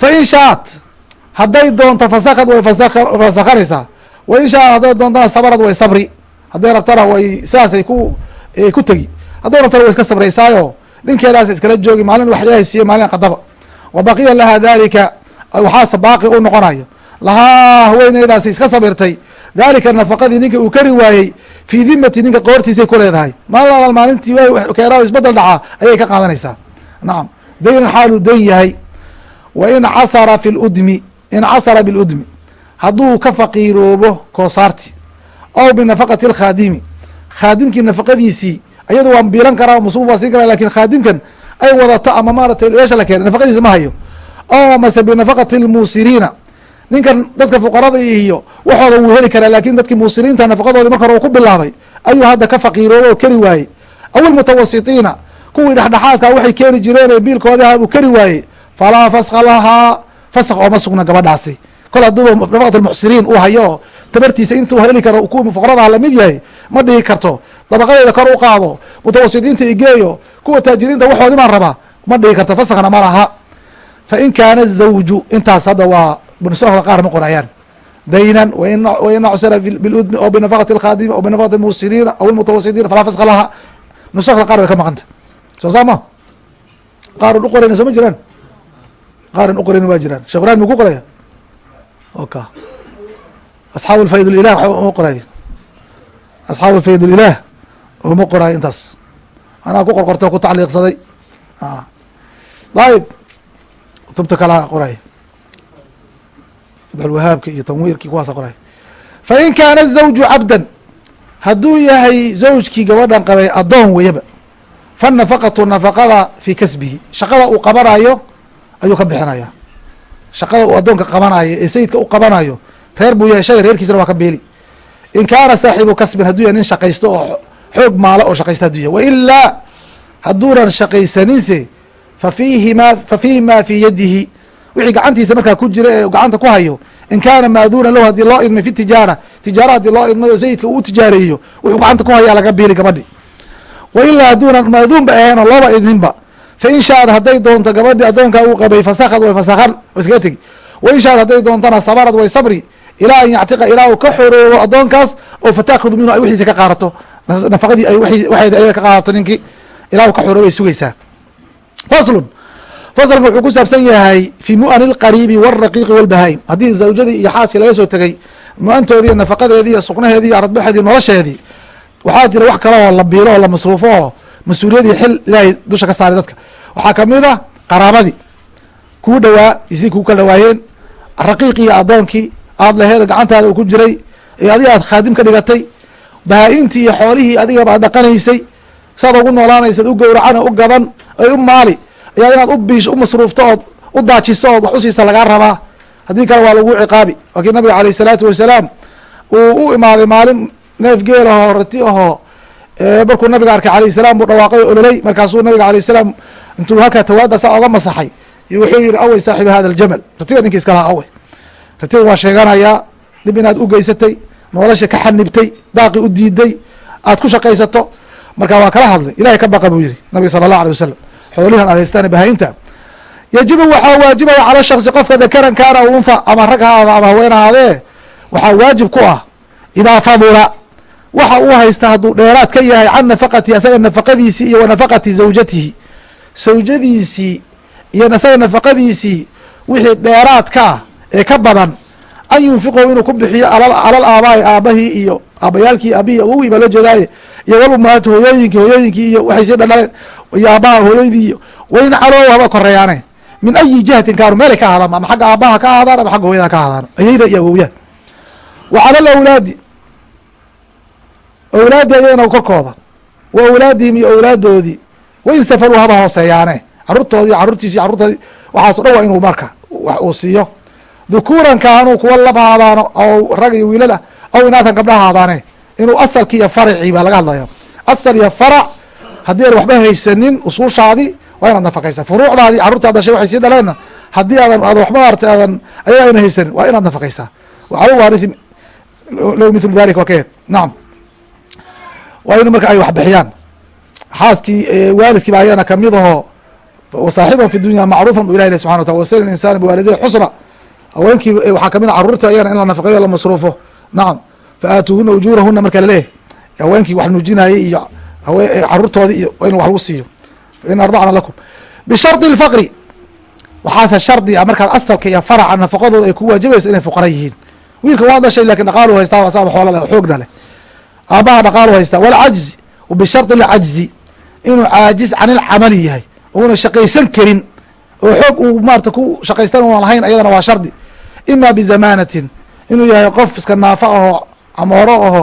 fa in shaat hadday doonto fasakad way fasakhanaysaa wa in shaat hadday doontana sabrad way sabri hadday rabtana way sidaasay ku ku tegi hadday rabtana way iska sabraysaayo ninkeedaas iskala joogi maalin wax ilaahay siiye maalin qadaba. Wa baqiya laha dalika waxaase baaqi u noqonayo lahaa haweeneydaasi iska sabirtay. Dalika nafaqadii ninka uu kari waayey fii dimati ninka qoortiisay ku leedahay. Maalin abaal maalintii keenaa isbeddel dhacaa ayay ka qaadanaysaa. Nacam daynan xaaluu dayn yahay. Wa in casara fi ludmi in casara biludmi hadduu ka faqiiroobo koosaarti aw binafaqati alkhaadimi khaadimkii nafaqadiisii ayadu waan biilan karaa masruuf waa siin karaa laakiin khaadimkan ay wadato ama maaratay meesha la keenay nafaqadiisa ma hayo o mase binafaqati lmuusiriina ninkan dadka fuqarada iyo waxooda wuu heli karaa laakiin dadkii muusiriinta nafaqadoodii marka hore uu ku bilaabay ayuu hadda ka faqiiroobo oo keri waayey aw ilmutawasitiina kuwii dhexdhexaadka waxay keeni jireen ee biilkoodii ahaa buu keri waayey falaa faska lahaa fask ooma sugna gabadhaasi kol hadduuba nafaqat lmuxsiriin uu hayo tabartiisa intuu heli karo kuwii fuqaradaha la mid yahay ma dhihi karto. Dabaqadeeda kor u qaado mutawasitiinta igeeyo kuwa taajiriinta waxoodii baan rabaa ma dhihi karto faskna ma laha. Fa in kaana zawju intaas hadda waa nusukhda qaar ma qorayaan. Daynan wain acsira biludmi o binafaqati alkhaadimi o binafaqati lmuusiriina aw ilmutawasitiina falaa faska laha. Nusukhda qaar way ka maqanta. Soo saa ma qaaran uqorayna soo ma jiraan? Qaaran uqorayna waa jiraan. Shekh ibrahim muu ku qoraya? Oka asxaabu fayd lilah waxba uma qorayo asxaabu fayd lilah uma qoraayo intaas anaa ku qorqortay ku tacliiqsaday ayib kutubta kalaa qoray fatxulwahaabka iyo tanwiirki kuwaasa qoray fa in kaana zawju cabdan hadduu yahay zawjkii gabadhan qabay addoon weyaba fanafaqatu nafaqada fii kasbihi shaqada uu qabanayo ayuu ka bixinaya shaqada uu addoonka qabanayo ee sayidka u qabanayo reer buu yeeshay reerkiisana waa ka beeli. In kaana saaxibu kasbin hadduu yahay nin shaqaysto oo xoog maalo oo shaqaysta haduu yahay. Wailaa hadduunan shaqaysaninse fa fiihima fa fiihi ma fii yadihi. Wixii gacantiisa markaa ku jira ee gacanta ku hayo in kaana maaduuna lahu haddii loo idmay fi tijaara tijaara haddii loo idmay oo sayidka uu tijaareeyo wuxuu gacanta ku hayaa laga biili gabadhi. Wailaa hadduunan maaduunba ahayn oo looba idminba fain shaad hadday doonto gabadhi addoonkaa uu qabay fasakad way fasakhan way iskaga tegi. Wain shaad hadday doontana sabarad way sabri ilaa an yactiqa ilaa uu ka xoroobo addoonkaas oo fataakudu minhu ay wixiisa ka qaadato. Nafaqadii waxeeda ayaga ka qaadato ninkii. Ilaa uu ka xoroobay sugaysaa. Faslun. Faslka wuxuu ku saabsan yahay fi mu'ani lqariibi wاlraqiiqi wاlbahaim haddii zawjadii iyo xaaskii laga soo tegey mu'antoodii iyo nafaqadeedii iyo suknaheedii iyo aradbaxeedii nolosheedii waxaa jira wax kale oo la biilo oo la masruufo oo mas'uuliyadii xil ilaahay dusha ka saaray dadka. Waxaa ka mid a qaraabadii. Kuu dhawaa isii kuu kala dhawaayeen raqiiqii iyo addoonkii aad laheeda gacantaada uu ku jiray iyo adiga aad khaadim ka dhigatay bahaa-intii iyo xoolihii adigaba aad dhaqanaysay saad ugu noolaanaysad u gowracan oo u gadan ay u maali ayaa inaad u biish u masruufto ood u daajiso ood wax usiisa lagaa rabaa. Haddii kale waa lagu ciqaabi. Waa kii nabiga alayh isalaatu wasalaam uu u imaaday maalin neef geelahoo rati ahoo markuu nabiga arkay alayh salaam buu dhawaaqay o ololey markaasuu nabiga alayh salaam intuu halkaa tawaada saa oga masaxay. Wuxuu yihi awey saaxiba hada aljamal ratiga ninkii iska lahaa awey ratiga waa sheeganayaa dhib inaad u geysatay nolosha ka xanibtay daaqi u diiday aad ku shaqaysato. Marka waa kala hadlay ilahay ka baqa buu yihi nabiga sala allah alay wasalam xoolihan aad haystaan bahaynta. Yajibu waxaa waajibaya cala shaksi qofka dakaran kaana unfa ama rag haada ama haween ahaadee waxaa waajib ku ah idaa fadula waxa uu haysta hadduu dheeraad ka yahay can nafaqati asaga nafaqadiisii iyo wa nafaqati zawjatihi. Sawjadiisii iyo asaga nafaqadiisii wixii dheeraad ka ah ee ka badan an yunfiqahu inuu ku bixiyo alal aabaai aabahii iyo aabayaalkii aabihii awowii baa loo jeedaaye iyo wal umahaati hooyooyinkii hooyooyinkii iyo waxay sii dhaldhaleen iyo aabaha hooyadii iyo wain caloow haba koreeyaane min ayi jihatin kaanu meelay ka ahaadaan ama xagga aabaha ka ahaadaan ama xagga hooyada ka ahaadaan ayayda iyo awowyaha wa cala alawlaadi awlaaddi ayagana korkooda wa awlaadihim iyo awlaadoodii wain safaruu haba hooseeyaane. Carruurtoodii carruurtiisi carruurtoodii waxaaso dhan waa inuu marka uu siiyo dhukuuran kaanuu kuwa lab haadaano oo rag iyo wiilal ah aw inaatan gabdhaha haadaane. Inuu asalki iyo faracii baa laga hadlaya asal iyo farac haddii aan waxba haysanin usuushaadi waa inaad nafaqaysaa. Furuucdaadii carruurtaa dhashay waxay sii dhaleenna haddii aadan aad waxba maarata aadan ayaga ayna haysanin waa inaad nafaqaysaa. Waxala waarithi low mithlu dalik waa ka hed nacam waa in marka ay wax bixiyaan. Xaaskii waalidkii ba ayana ka mid aho wasaaxiban fi dunya macruufan bu ilahi subxana wataala wasal insaan biwaalidey xusna haweenkii waxaa ka mid a carruurta ayana in la nafaqeeyo la masruufo. Nacam. Fa aatuuhuna ujuurahuna marka laleeyahy haweenkii wax nuujinayay iyo caruurtoodii iyo in wax lagu siiyo. In ardacna lakum. Bishardi lfaqri waxaase shardi a markaad asalka iyo faraca nafaqadooda ay ku waajibayso inay fuqara yihiin. Wiilka waa dhashay laakiin dhaqaalu haystaa asaaba xoola leh xoogna leh. Aabaha dhaqaalu haystaa. Walcajzi bishardi lcajzi inuu caajiz can ilcamali yahay. Uuna shaqaysan karin. Oo xoog uu maarata ku shaqaystan una lahayn ayadana waa shardi ima bizamanatin. Inuu yahay qof iska naafa aho amooro aho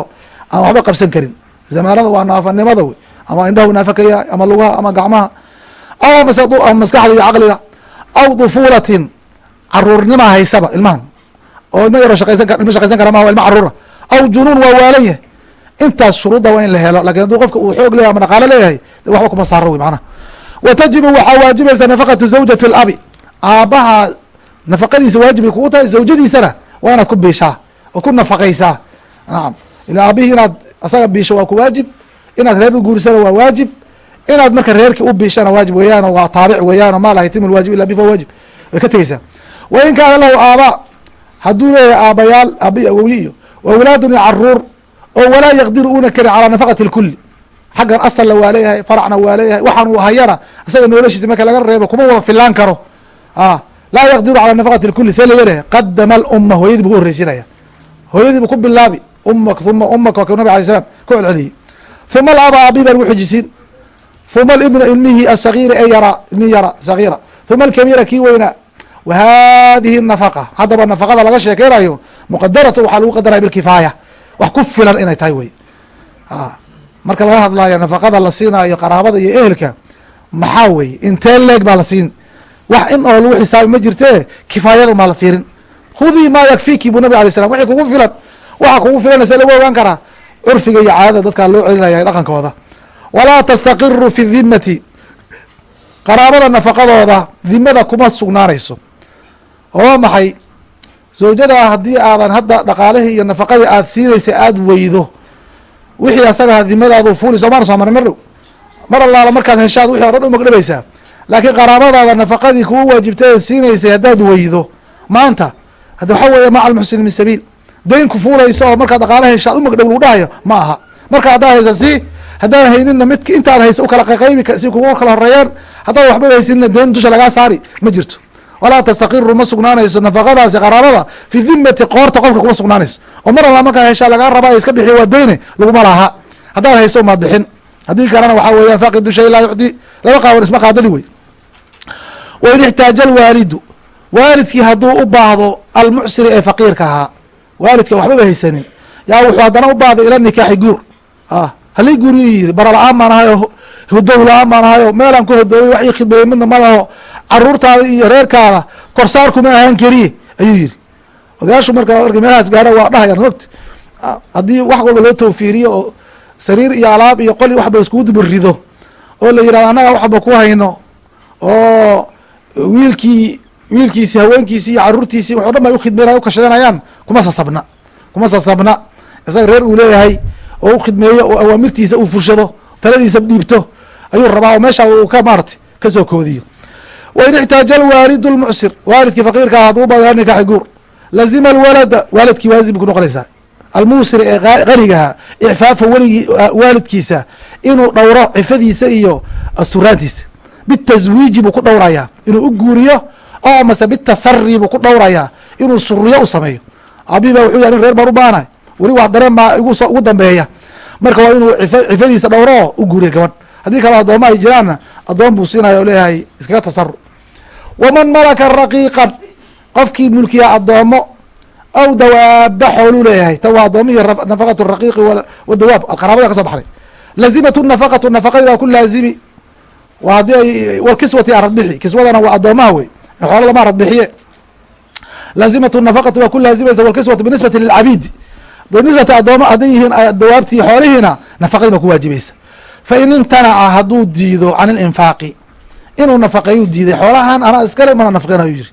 aan waxba qabsan karin. Zamaanada waa naafanimada wey ama indhahu naafa ka yahay ama lugaha ama gacmaha. Aw maskaxda iyo caqliga. Aw dufuulatin. Caruurnima haysaba ilmahan. Oo ilma yaro shaqaysan shaqaysan kara maha ilma caruura. Aw junuun waa waalan yahay intaas shuruudda waa in la helo laakiin hadduu qofka uu xoog leeyahay ama dhaqaalo leeyahay waxba kuma saaro wey macnaha. Wa waxaa waajibaysa nafaqatu zawjati alabi aabbaha nafaqadiisa waajibay kugu tahay zawjadiisana waa ku biishaa ood ku nafaqaysaa. Nacam ila aabihii inaad asaga biisho waa ku waajib inaad reer u guurisana waa waajib inaad marka reerkii u biishana waajib weeyaano waa taabic weeyaano ma la yatimu lwaajib illa waajib. Way ka tegeysaa. Wa in kaana lahu aabaa hadduu leeyahay aabayaal aabi awowye iyo wa awlaadun carruur oo walaa yaqdiru una karin calaa nafaqati lkuli xaggan asalna waa leeyahay faracna waa leeyahay waxaan hayana isaga noloshiisa marka laga reebo kuma wada filaan karo. A laa yaqdiru calaa nafaqati lkuli see laga leeyahay qadama alumma hooyadii bu ku horreysinaya hooyadii bu ku bilaabi umak uma umaka waa nabig alay slam ku celceliyey uma alaba abi baa lagu xijisiin uma alibna ilmihi asagiiri ee yara ilmihi yara sagiira uma alkabiira kii weynaa wa hadihi nafaqa haddaba nafaqada laga sheekeynayo muqadaratu waxaa lagu qadaraya bilkifaaya wax ku filan inay tahay wey marka laga hadlayo nafaqada la siinayo qaraabada iyo ehelka maxaa weye intee leeg baa la siin wax in oo lagu xisaabi ma jirte kifaayada maa la fiirin. Khudii maa yakfiki bu nabig alay slam wixii kugu filan waxa kugu filan see lagu ogaan karaa curfiga iyo caadada dadkaa loo celinaya dhaqankooda. Walaa tastaqiru fi dhimati qaraabada nafaqadooda dhimada kuma sugnaanayso. Oo maxay? Zawjada haddii aadan hadda dhaqaalihii iyo nafaqadii aad siinaysa aada weydo wixii asaga dimadaadu fuuli soomana soo marin mar dhow. Mar allaala markaad heshaad wixii o dhan umagdhabaysaa laakiin qaraabadaada nafaqadii kugu waajibtay siinaysay haddaad weydo. Maanta hadda waxaa weeye maca almuxsini min sabiil. Dayn ku fuulayso oo markaad dhaqaala heshaad umagdhow lagu dhahayo ma aha. Marka haddaad haysa si haddaan hayninna midk intaad haysa u kala qaqaybi si kugu kala horeeyaan haddaad waxbaba haysinina dayn dusha lagaa saari ma jirto. Walaa tastaqiru ma sugnaanayso nafaqadaasi qaraabada fi dhimati qoorta qofka kuma sugnaanayso. Oo mar alla markaa heshaa lagaa rabaa iska bixiy waa deyne laguma laha. Haddaad hayso maad bixin. Haddii kalena waxaa weeyaan faqidu shay laa yucdi. Laba qaawan isma qaadali wey wain ixtaaja alwaalidu waalidkii hadduu u baahdo almucsiri ee faqiirka ahaa waalidka waxbaba haysanin. Yaa wuxuu haddana u baahday ila nikaaxi guur. A halii guuriyu yiri bara la'aan baan ahay oo hodow la'aan baan ahay oo meelaan ku hodoobay wax ii khidmeeyey midna ma laho caruurtaada iyo reerkaada korsaar kuma ahaan keliye ayuu yiri odayaashu marka markay meelahaas gaara waa dhahayaan mogta haddii wax walba loo tawfiiriyo oo sariir iyo alaab iyo qol iyo waxba iskugu dubarido oo la yiraahdo annaga waxba ku hayno oo wiilkii wiilkiisi haweenkiisi iyo caruurtiisii wax o dhan bay ukhidmeynaya ukashadanayaan kuma sasabna kuma sasabna isaga reer uu leeyahay oo u khidmeeyo oo awaamirtiisa uu fushado taladiisa dhiibto ayuu rabaa oo meesha uu ka maarata ka soo koodiyo. Wain ixtaaja alwaalidu lmucsir waalidkii faqiirkaa hadduu u baada nikaaxi guur lazima alwalada waalidkii waajib ku noqonaysaa almuusir ee qanigaha icfaafa weligi waalidkiisa inuu dhowro cifadiisa iyo asturaantiisa bitaswiiji buu ku dhowrayaa inuu u guuriyo oo mase bitasari buu ku dhowrayaa inuu suriyo u sameeyo aabihi ba wuxuu reer baan u baanahay weli wax dareen baa ugu dambeeya marka waa inuu cifadiisa dhowro u guuriya gabadh haddii kale addooma ay jiraanna addoon buu siinaya leeyahay iskaga tasaru waman malaka raqiiqan qofkii mulkiya addoomo aw dawaaba xooluu leeyahay tan waa addoomihi nafaqatu raqiiqi wadawaab alqaraabada ka so baxnay lazimatu nafaqatu nafaqadii baa ku laazimi haddii ay walkiswati aradbixi kiswadana waa addoomaha wey. Xoolo lama arad bixiye laazimatu nafaqati waa ku laazimaysa walkiswatu binisbati lilcabiidi binisbati addooma hadday yihiin dawaabtii xoolihiina nafaqadii ba ku waajibaysa fain imtanaca hadduu diido can ilinfaaqi inuu nafaqeeyu diiday xoolahan anaa iskale mana nafaqeynayo yiri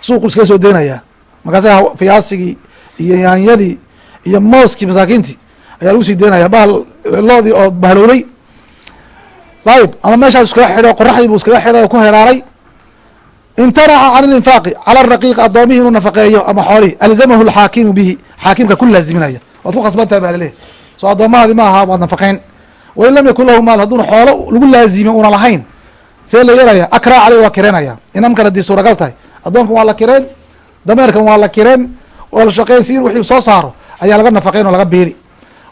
suuqu iskaga soo deynayaa markaasa fiyaasigii iyo yaanyadii iyo mooskii masaakiintii ayaa lagu sii deynaya bahal loodii oo bahalowday ayib ama meeshaas iskaga xidho qoraxdii buu iskaga xidhay ku heraaray imtanaca can ilinfaaqi cala raqiiq addoomihi inuu nafaqeeyo ama xoolihi alzamahu lxaakimu bihi xaakimka ku laaziminaya waad ku khasban tahay baa laleeyahy soo addoomahaadi ma aha waad nafaqeyn wain lam yakun lahu maal hadduuna xoolo lagu laazime una lahayn see la yeelaya akraa caleyh waa kireenaya inamkan haddii suuragal tahay addoonkan waa la kireen dameerkan waa la kireen waa la shaqaysiin wixii soo saaro ayaa laga nafaqeyn oo laga biiri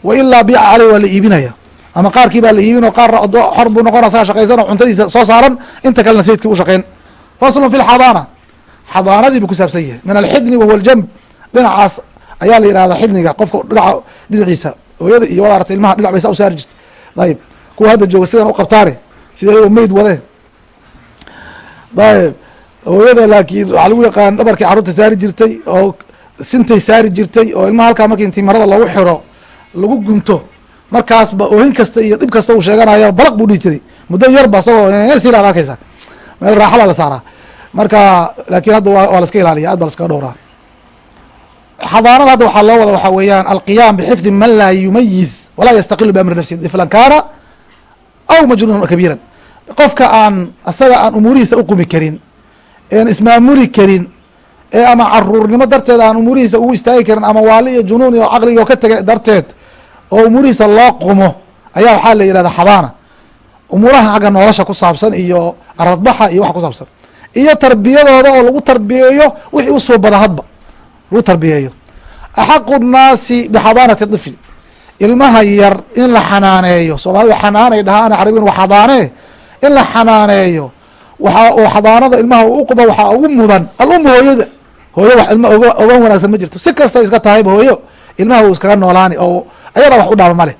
wa ilaa biica caleyh waa la iibinaya ama qaarkii baa la iibin oo qaarna xor buu noqon asaga shaqaysan oo cuntadiisa soo saaran inta kalena sayidkii u shaqeyn faslun fi lxadaana xadaanadii buu ku saabsan yahay. Min alxidni wahuwa aljamb. Dhinacaas ayaa la yihahdaa xidniga qofka dhinaca dhinaciisa hooyada iyo wadaarata ilmaha dhinac bay saa u jirta ayib. Kuwa hadda jooga sidan u sida ayagoo meyd wadeen ayib. Hooyada laakiin waxaa lagu yaqaan dhabarkii carruurta saari jirtay oo sintay saari jirtay oo ilmaha halkaa markii intii marada lagu xiro lagu gunto markaasba oohin kasta iyo dhib kasta uu sheeganayo balaq buu dhihi jiray. Muddo yarba asagoo sila ad arkaysa meel raaxala la saaraa. Marka laakiin hadda waa la iska ilaaliya aad ba la iskaga dhowraa. Xadaanada hadda waxaa loo wada waxaa weeyaan alqiyaam bxifdi man laa yumayiz walaa yastaqilu biamri nafsi iflan kaana aw majnuunan kabiiran. Qofka aan asaga aan umuurihiisa uqumi karin een ismaamuli karin ee ama caruurnimo darteed aan umuurihiisa ugu istaagi karin ama waali iyo junuun iyo caqligi oo ka tegay darteed oo umuurihiisa loo qumo ayaa waxaa la yihahda xadaana umuuraha xagga nolosha ku saabsan iyo aradbaxa iyo wax ku saabsan. Iyo tarbiyadooda oo lagu tarbiyeeyo wixii u soo bada hadba lagu tarbiyeeyo. Axaqu nnaasi bixadaanati طifli ilmaha yar in la xanaaneeyo. Soomaalida xanaanay dhahaan carabin waa xadaanee in la xanaaneeyo waxa uu xadaanada ilmaha uquba waxaa ugu mudan alumu hooyada hooyo wax ilma oga wanaagsan ma jirto. Si kasta iska tahayba hooyo ilmaha uu iskaga noolaani oo ayadaa wax u dhaama male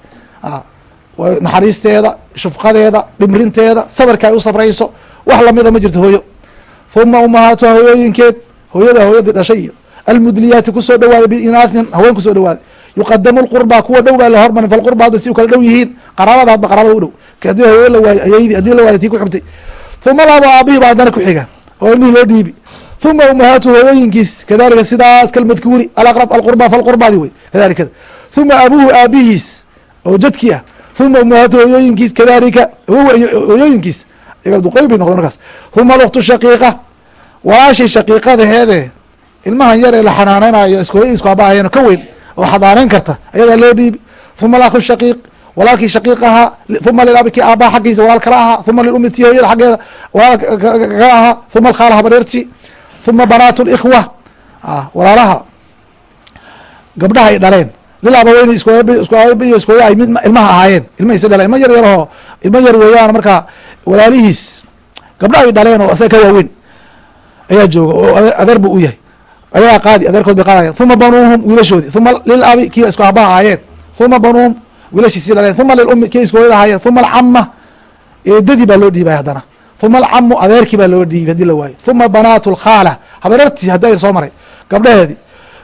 naxariisteeda shufqadeeda dhimrinteeda sabarka ay u sabrayso wax lamida ma jirto hooyo. Uma umahaatuha hooyooyinkeed hooyada hooyadii dhashay. Iyo almudliyaati ku soo dhawaaday biinaatin haween ku soo dhawaaday yuqadamu lqurba kuwa dhow baa la hormarin falqurba hadda si kala dhow yihiin qaraabada hadba qaraabada u dhow. Hadii hooyo la waayo ayaydii haddii la waayo tii ku xigtay uma laabo aabihii baa haddana ku xiga oo ilmihii loo dhiibi. Uma umahaatu hooyooyinkiis kadalika sidaas kalmadkuuri alaqrab alqurba falqurbadi wey kadalika uma abuhu aabihiis oo jadkii ah uma umahaatu hooyooyinkiis kadalika hooyooyinkiis duqoy bay noqdeen markaas uma aluktu shaqiiqa walaashii shaqiiqadaheede ilmahan yar la xanaaneynayo iskooy isku abaahayeen ka weyn oo xadaaneyn karta ayadaa loo dhiibi uma alakhu shaqiiq walaalkii shaqiiq ahaa uma lilabki aabaa xaggiisa walaal kala ahaa uma lilumi ti hooyada xaggeeda walaal kala ahaa uma alkhaalaha bareerti uma banaat likhwa walaalaha gabdhaha ay dhaleen iskuiyo iskooya ay mid ilmaha ahaayeen. Ilmahiisa dhaleen ilma yar yaroo ilma yar weeyaan. Marka walaalihiis gabdha ay dhaleen oo asaga ka waaweyn ayaa jooga oo adeer bu u yahay. Ayagaa qaadi adeerkood bay qaadayan uma banuuhum wiilashoodi uma lilabi kii isku aabaa ahaayeen. Uma banuuhum wiilashiisi dhaleen. Uma lilumi kii isku hooyada ahaayeen. Uma alcama eedadii baa loo dhiibay haddana. Uma alcamu adeerkii baa loo dhiibay haddii la waayo. Uma banaatu lkhaala habareertii haddi ay soo maray. Gabdhaheedii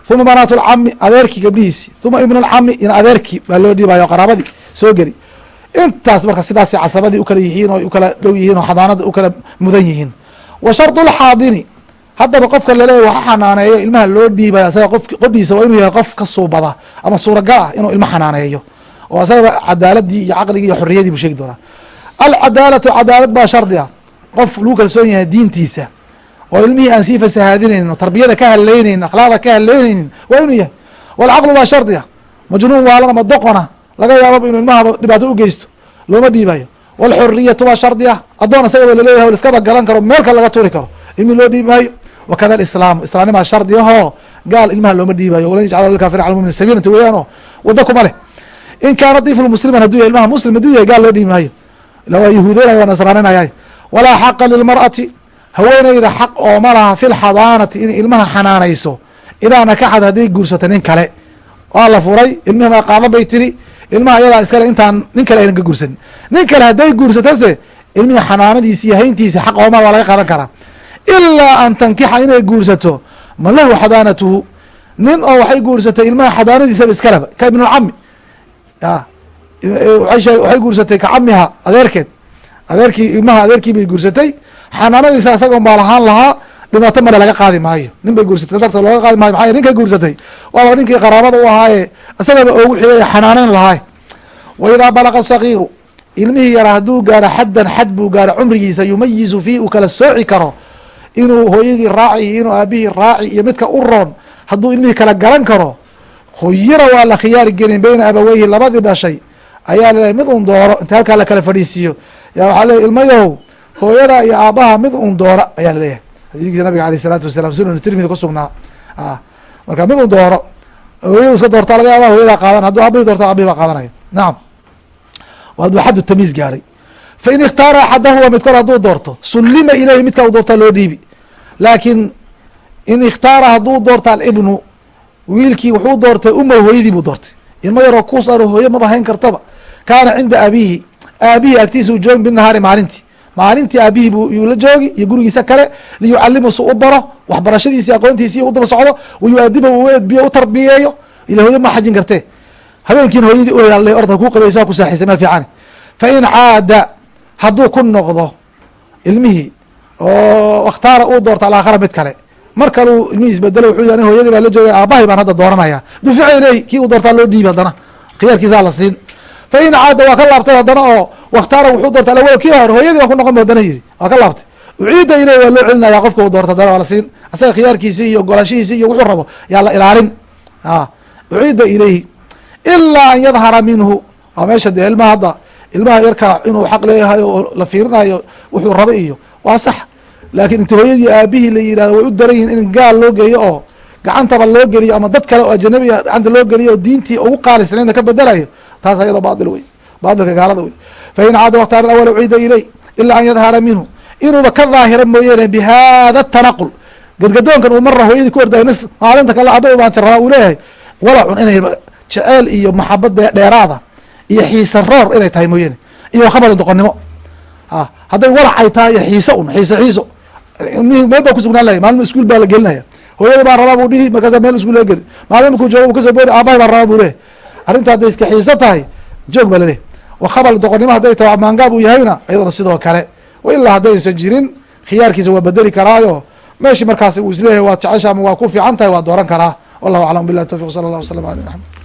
uma banaatu lcami adeerkii gabdhihiisi. Uma ibn alcami in adeerkii baa loo dhiibayo qaraabadii. Soo geli. Intaas marka sidaasay casabadii u kala yihiin oo u kala dhow yihiin oo xadaanada u kala mudan yihiin. Wa shardu lxaadini haddaba qofka laleeyahy waxa xanaaneeyo ilmaha loo dhiibaya asaga qodhiisa waa inuu yahay qof ka suubada ama suuragal ah inuu ilma xanaaneeyo. Oo asagaba cadaaladii iyo caqligii iyo xorriyadii buu sheegi doonaa. Alcadaalatu cadaalad baa shardi qof lagu kalsoon yahay diintiisa oo ilmihii aan sii fasahaadinaynin oo tarbiyada ka haleynaynin akhlaaqda ka haleynaynin waa inuu yahay walcaqlu baa shardi ah majnuun waalan ama doqona laga yaababa inuu ilmahaba dhibaato u geysto looma dhiibayo walxuriyatu baa shardi addoon isagaba la leeyahay o liskaba gadan karo meel laga turi karo ilmihi loo maayo wakada alislaamu islaamnimaa shardi gaal ilmaha looma dhiibayo walan yajcala lilkafir cala mumin sabiilanta weeyaanoo waddo kuma leh in kaana tiflu musliman haduu yahay ilmaha muslim haduu yahay gaal loo ila waa yahuudeynaya waa nasraaninaya walaa xaqa lilmar'ati haweeneyda xaq ooma laha fi lxadaanati inay ilmaha xanaanayso. Idaa nakaxad hadday guursato nin kale. Waa la furay ilmihi maa qaadan bay tiri ilmaha ayadaa iskale intaan nin kale aynan ka guursanin. Nin kale hadday guursatose ilmihii xanaanadiisi iyo hayntiisi xaq ooma waa laga qaadan karaa. Ilaa an tankixa inay guursato man lahu xadaanatuhu nin oo waxay guursatay ilmaha xadaanadiisaba iskaleba ka ibnulcami waxay guursatay ka camiha adeerkeed. Adeerkii ilmaha adeerkii bay guursatay xanaanadiisa baa lahaan lahaa dhibaato male laga qaadi maayo. Nin bay guursatay darteed looga qaadi maayo maxaa ninka guursatay? Waaba ninkii qaraabada u ahaaye isagaba oogu xigay xanaaneyn lahaay. Wa idaa balaqa sagiiru ilmihii yaraa hadduu gaaro xaddan xad buu gaaro cumrigiisa yumayizu fii uu kala sooci karo. Inuu hooyadii raaci iyo inuu aabihii raaci iyo midka u roon hadduu ilmihii kala garan karo khuyira waa la khiyaari gelin beyna abaweyhi labadii dhashay. Ayaa laleeyahy mid un dooro inta halkaa la kala fadhiisiiyo yaa waxaa leeyahy ilmayahow hooyada iyo aabaha mid un dooro ayaa la leeyahay xadiiskii nabiga aleyh isalaatu wasalam sunan tirmidi kusugnaa marka mid un dooro hooyadu iska doortaa laga yaaba hooyadaa qaadan hadduu aabihii doorta abihi baa qaadanaya. Nacam hadduu xaddu tamiis gaaray. Fain ikhtaara axadahuwa midkood hadduu doorto sullima ileyhi midka u doortaa loo dhiibi. Laakiin in ikhtaara hadduu doorta alibnu wiilkii wuxuu doortay uma hooyadii buu doortay. Ilmo yaroo kuusaro hooye maba hayn kartaba. Kaana cinda abihi aabihii agtiisa u joogi binahaari maalintii maalintii aabihii yuu la joogi iyo gurigiisa kale liyucalimu su u baro waxbarashadiisi aqoontiisi u daba socdo wayuadiba u edbiyo u tarbiyeeyo ila hooye ma xajin kartee. Habeenkiina hooyadii oyaalle orda ku qabaysa ku saaxisay ma fiican. Fa in caada hadduu ku noqdo ilmihii oo wakhtaara uu doorta alaakhara mid kale mar kale uu ilmihii isbedelo wuxuu yah hooyadii baa la joogay aabahay baan hadda dooranaya dufica ileyh kii uu doortaa loo dhiibi haddana. Khiyaarkiisaa la siin fa in caada waa ka laabtay haddana oo wakhtaara wuxuu doorta alawal kii hore hooyadii baa ku noqon ba haddana yidhi waa ka laabtay. Uciida ileyh waa loo celinaya qofka uu doorta haddana waa la asaga khiyaarkiisii iyo ogolaanshihiisii iyo wuxuu rabo yaa la ilaalin. Uciida ileyhi ilaa an yadhara minhu. Waa meesha dee ilmaha hadda ilmaha yarkaa inuu xaq leeyahay oo la fiirinayo wuxuu raba iyo waa sax. Laakiin inta hooyadii aabihii la yihahdo way u daran in gaal loo geeyo oo gacantaba loo geliyo ama dad kale oo ajanabiga gacanta loo geliyo oo diintii ugu qaalisnaynna ka bedelayo taas ayadoo baail wey baailka gaalada wey fa in caada wakhtaar awal uciida iley ilaa an yadhara minhu. Inuuba ka daahira mooyeene bi hada tanaqul. Gadgadoonkan uu marna hooyadii ku ordayo nis maalinta kale aba baanti rabaa uu leeyahay. Walacun inay jeceel iyo maxabad dheeraada iyo xiisa roor inay tahay mooyeene iyo khabal doqonnimo. Hadday walac ay tahay iyo xiise un xiise xiiso. Meel baa kusugnaan lahay maalin iskuul baa la gelinaya. Hooyada baa rabaa buu dhihi markaasa meel iskuul laga geli maalin markuu joogo bu ka soo boori aabahay baa rabaa buu leeyahy arrinta hadday iska xiiso tahay joog baa laleeyahy wa khabal doqonnimo hadday tahay maangaab uu yahayna iyadona sidoo kale. Ilaa haddaysan jirin khiyaarkiisa waa bedeli karaayo. Meeshii markaas uu is leeyahay waad jecesha ama waa ku fiican tahay waa dooran karaa. Wallahu aclam bilah tawfiq sala allah wasalam ala maxamed